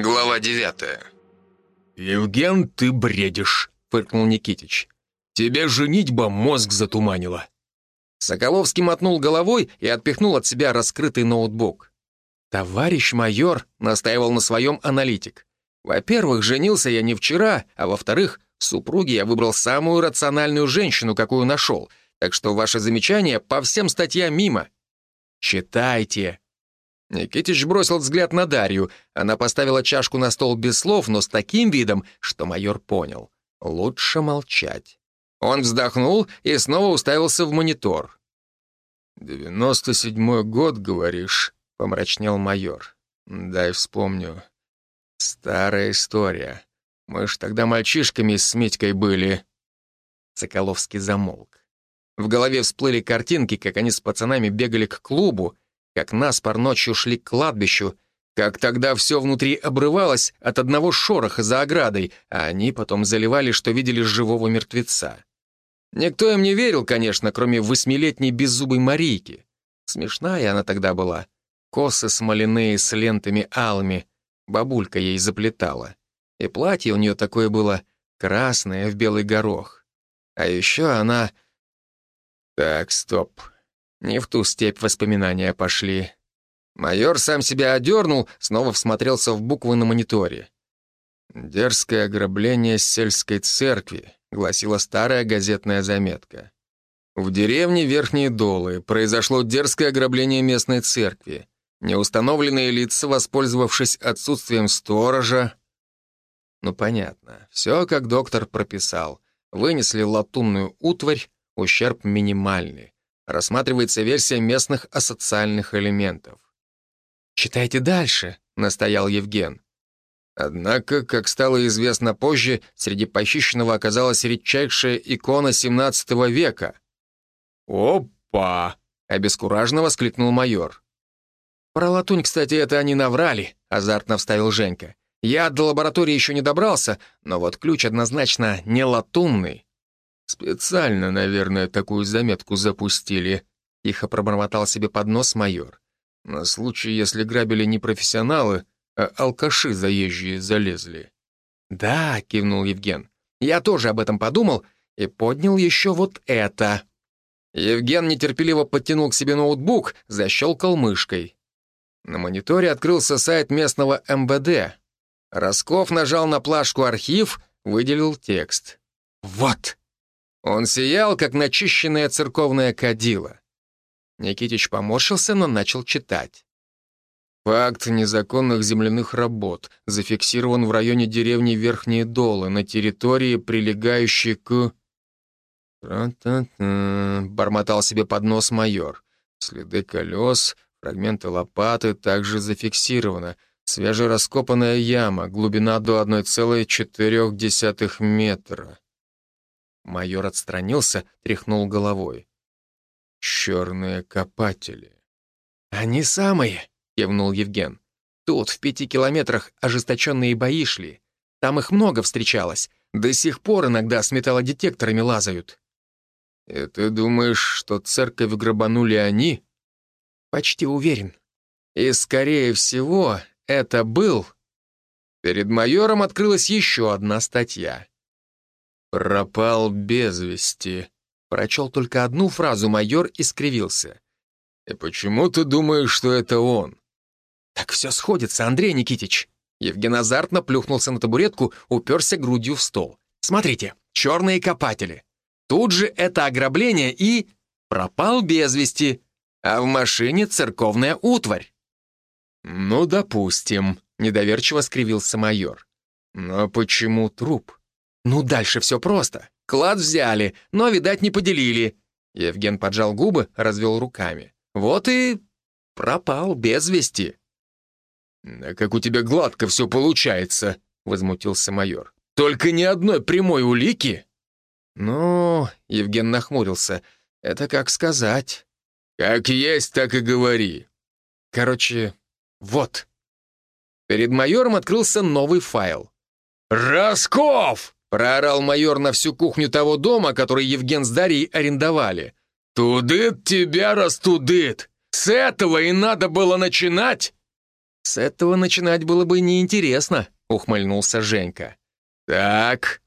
Глава девятая. «Евген, ты бредишь», — фыркнул Никитич. «Тебе женитьба мозг затуманила». Соколовский мотнул головой и отпихнул от себя раскрытый ноутбук. «Товарищ майор», — настаивал на своем аналитик. «Во-первых, женился я не вчера, а во-вторых, супруге я выбрал самую рациональную женщину, какую нашел, так что ваше замечание по всем статьям мимо. Читайте». Никитич бросил взгляд на Дарью. Она поставила чашку на стол без слов, но с таким видом, что майор понял. Лучше молчать. Он вздохнул и снова уставился в монитор. «Девяносто седьмой год, говоришь?» — помрачнел майор. «Дай вспомню. Старая история. Мы ж тогда мальчишками с Митькой были». Соколовский замолк. В голове всплыли картинки, как они с пацанами бегали к клубу, как наспор ночью шли к кладбищу, как тогда все внутри обрывалось от одного шороха за оградой, а они потом заливали, что видели живого мертвеца. Никто им не верил, конечно, кроме восьмилетней беззубой Марийки. Смешная она тогда была. Косы смоляные с лентами алыми. Бабулька ей заплетала. И платье у нее такое было красное в белый горох. А еще она... Так, стоп. Не в ту степь воспоминания пошли. Майор сам себя одернул, снова всмотрелся в буквы на мониторе. «Дерзкое ограбление сельской церкви», — гласила старая газетная заметка. В деревне Верхние Долы произошло дерзкое ограбление местной церкви. Неустановленные лица, воспользовавшись отсутствием сторожа... Ну, понятно. Все, как доктор прописал. Вынесли латунную утварь, ущерб минимальный рассматривается версия местных асоциальных элементов. «Читайте дальше», — настоял Евген. Однако, как стало известно позже, среди похищенного оказалась редчайшая икона XVII века. «Опа!» — обескураженно воскликнул майор. «Про латунь, кстати, это они наврали», — азартно вставил Женька. «Я до лаборатории еще не добрался, но вот ключ однозначно не латунный». «Специально, наверное, такую заметку запустили», — тихо пробормотал себе под нос майор. «На случай, если грабили не профессионалы, а алкаши заезжие залезли». «Да», — кивнул Евген, — «я тоже об этом подумал и поднял еще вот это». Евген нетерпеливо подтянул к себе ноутбук, защелкал мышкой. На мониторе открылся сайт местного МВД. Росков нажал на плашку «Архив», выделил текст. «Вот!» Он сиял, как начищенное церковное кадило. Никитич поморщился, но начал читать. Факт незаконных земляных работ зафиксирован в районе деревни Верхние Долы на территории, прилегающей к... «Та-та-та», — бормотал себе под нос майор. Следы колес, фрагменты лопаты также зафиксировано. Свежераскопанная яма, глубина до 1,4 метра. Майор отстранился, тряхнул головой. «Черные копатели». «Они самые», — кивнул Евген. «Тут, в пяти километрах, ожесточенные бои шли. Там их много встречалось. До сих пор иногда с металлодетекторами лазают». «И ты думаешь, что церковь грабанули они?» «Почти уверен. И, скорее всего, это был...» Перед майором открылась еще одна статья. «Пропал без вести», — прочел только одну фразу майор и скривился. «И почему ты думаешь, что это он?» «Так все сходится, Андрей Никитич». Евген азартно плюхнулся на табуретку, уперся грудью в стол. «Смотрите, черные копатели. Тут же это ограбление и... пропал без вести. А в машине церковная утварь». «Ну, допустим», — недоверчиво скривился майор. «Но почему труп?» «Ну, дальше все просто. Клад взяли, но, видать, не поделили». Евген поджал губы, развел руками. «Вот и пропал без вести». «Да как у тебя гладко все получается», — возмутился майор. «Только ни одной прямой улики». «Ну...» — Евген нахмурился. «Это как сказать». «Как есть, так и говори». «Короче, вот». Перед майором открылся новый файл. «Росков!» Проорал майор на всю кухню того дома, который Евген с Дарьей арендовали. «Тудыт тебя растудыт! С этого и надо было начинать!» С этого начинать было бы неинтересно, ухмыльнулся Женька. Так.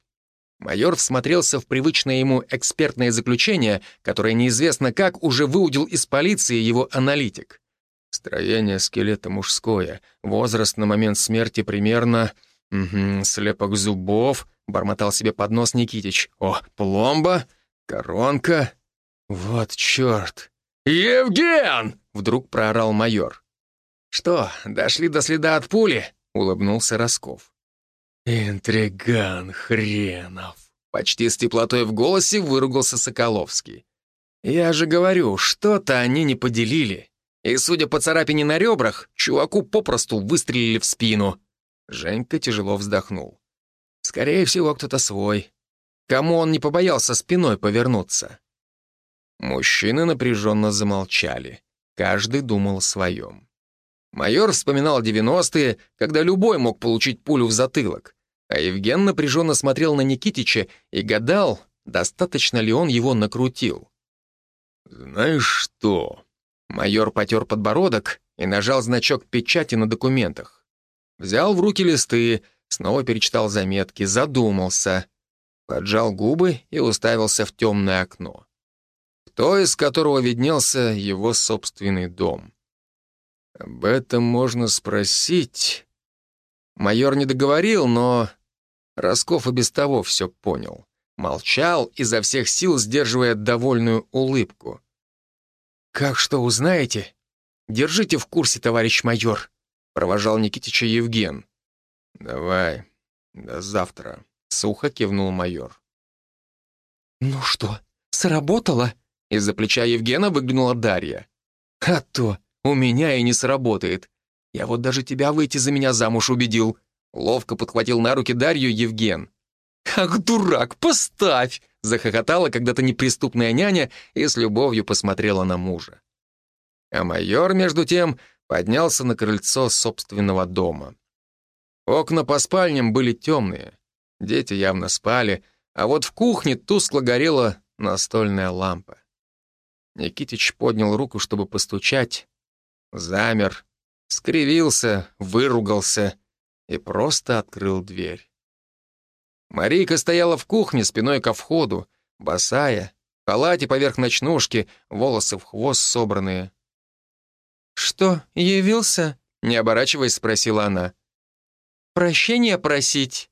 Майор всмотрелся в привычное ему экспертное заключение, которое неизвестно как уже выудил из полиции его аналитик. Строение скелета мужское, возраст на момент смерти примерно... Угу, слепок зубов, бормотал себе под нос Никитич. О, пломба, коронка. Вот черт. «Евген!» — вдруг проорал майор. «Что, дошли до следа от пули?» — улыбнулся Росков. «Интриган хренов!» Почти с теплотой в голосе выругался Соколовский. «Я же говорю, что-то они не поделили. И, судя по царапине на ребрах, чуваку попросту выстрелили в спину». Женька тяжело вздохнул. «Скорее всего, кто-то свой. Кому он не побоялся спиной повернуться?» Мужчины напряженно замолчали. Каждый думал о своем. Майор вспоминал 90-е, когда любой мог получить пулю в затылок, а Евген напряженно смотрел на Никитича и гадал, достаточно ли он его накрутил. «Знаешь что?» Майор потер подбородок и нажал значок печати на документах. Взял в руки листы, снова перечитал заметки, задумался, поджал губы и уставился в темное окно. То, из которого виднелся его собственный дом. Об этом можно спросить. Майор не договорил, но Росков и без того все понял. Молчал, изо всех сил сдерживая довольную улыбку. «Как что узнаете? Держите в курсе, товарищ майор», — провожал Никитича Евген. «Давай, до завтра», — сухо кивнул майор. «Ну что, сработало?» Из-за плеча Евгена выглянула Дарья. «А то, у меня и не сработает. Я вот даже тебя выйти за меня замуж убедил». Ловко подхватил на руки Дарью Евген. «Ах, дурак, поставь!» Захохотала когда-то неприступная няня и с любовью посмотрела на мужа. А майор, между тем, поднялся на крыльцо собственного дома. Окна по спальням были темные, дети явно спали, а вот в кухне тускло горела настольная лампа. Никитич поднял руку, чтобы постучать, замер, скривился, выругался и просто открыл дверь. Марийка стояла в кухне спиной ко входу, босая, в халате поверх ночнушки, волосы в хвост собранные. «Что, явился?» — не оборачиваясь, спросила она. «Прощения просить?»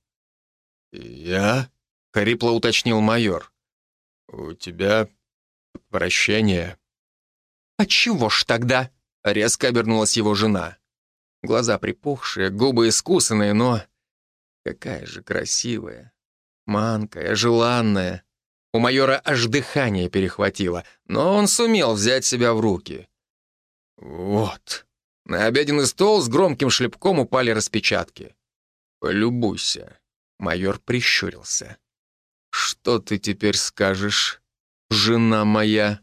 «Я?» — хрипло уточнил майор. «У тебя прощение». «Отчего ж тогда?» — резко обернулась его жена. Глаза припухшие, губы искусанные, но... Какая же красивая, манкая, желанная. У майора аж дыхание перехватило, но он сумел взять себя в руки. Вот. На обеденный стол с громким шлепком упали распечатки. «Полюбуйся», — майор прищурился. «Что ты теперь скажешь, жена моя?»